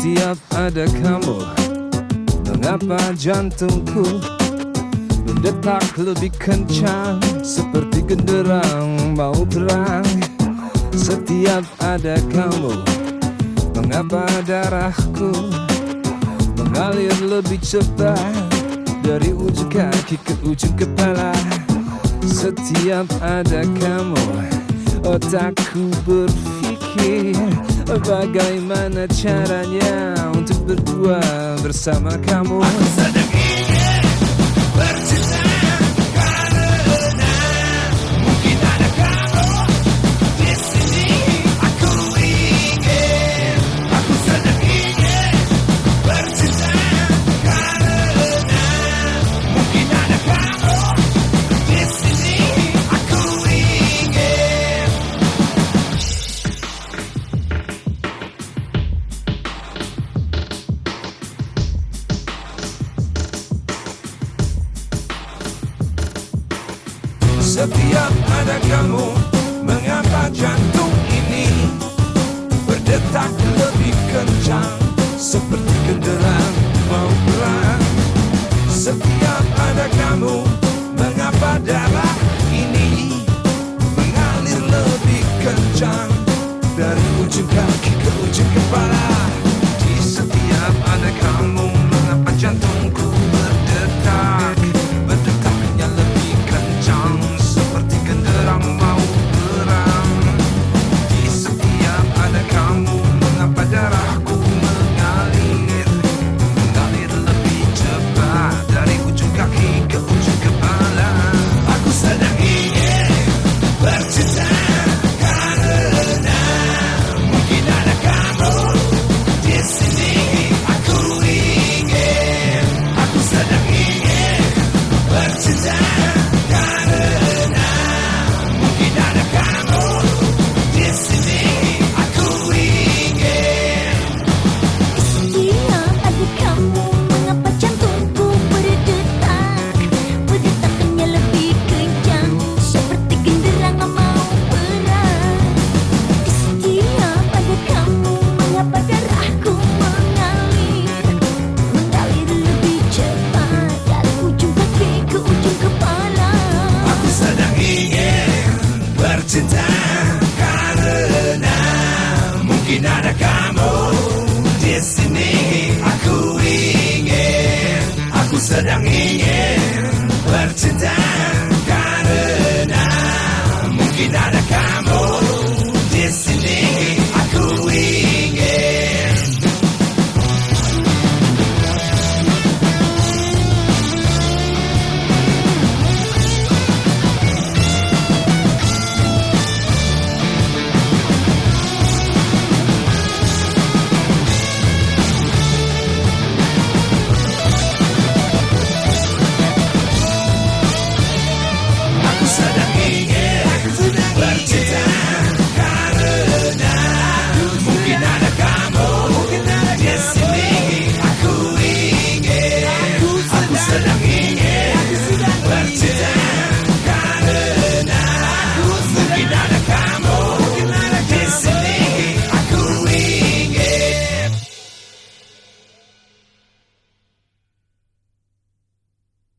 Setiap ada kamu Mengapa jantungku Berdetak lebih kencang Seperti genderang mau berang. Setiap ada kamu Mengapa darahku Mengalir lebih cepat Dari ujung kaki ke ujung kepala Setiap ada kamu Otakku berpikir Bagaimana caranya untuk berdua bersama kamu? Setiap ada kamu Mengapa jantung ini Berdetak lebih kencang? Seperti kendaraan mau perang Setiap sedang ingin bercinta